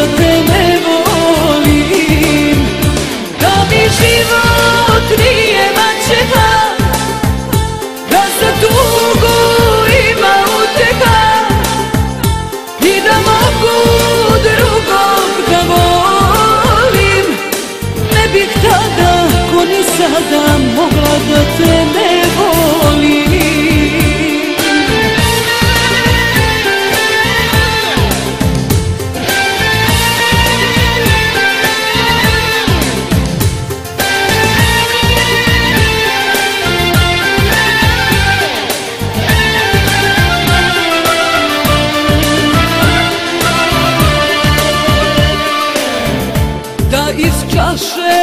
the thing Ache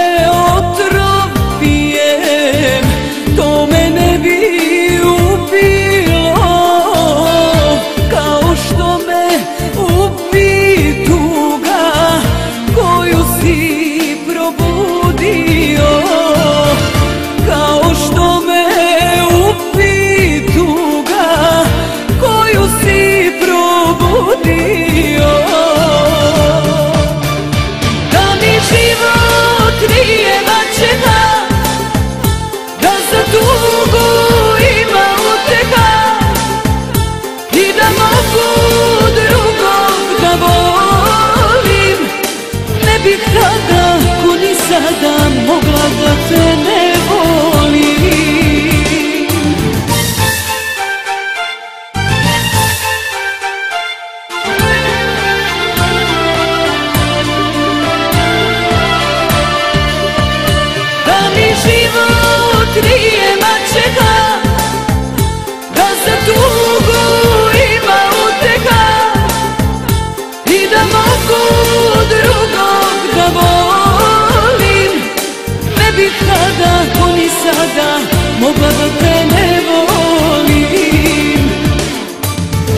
sada mogla da te ne volim Da mi život nije mačeha Da za tugu ima uteha I da mogu drugog da volim bi kada, ko ni sada, mogla da te ne volim.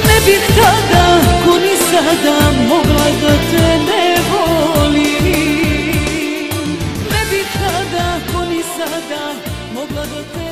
Ne bih tada, ko ni sada, mogla da te ne volim. Ne bih tada, ko ni sada, mogla da te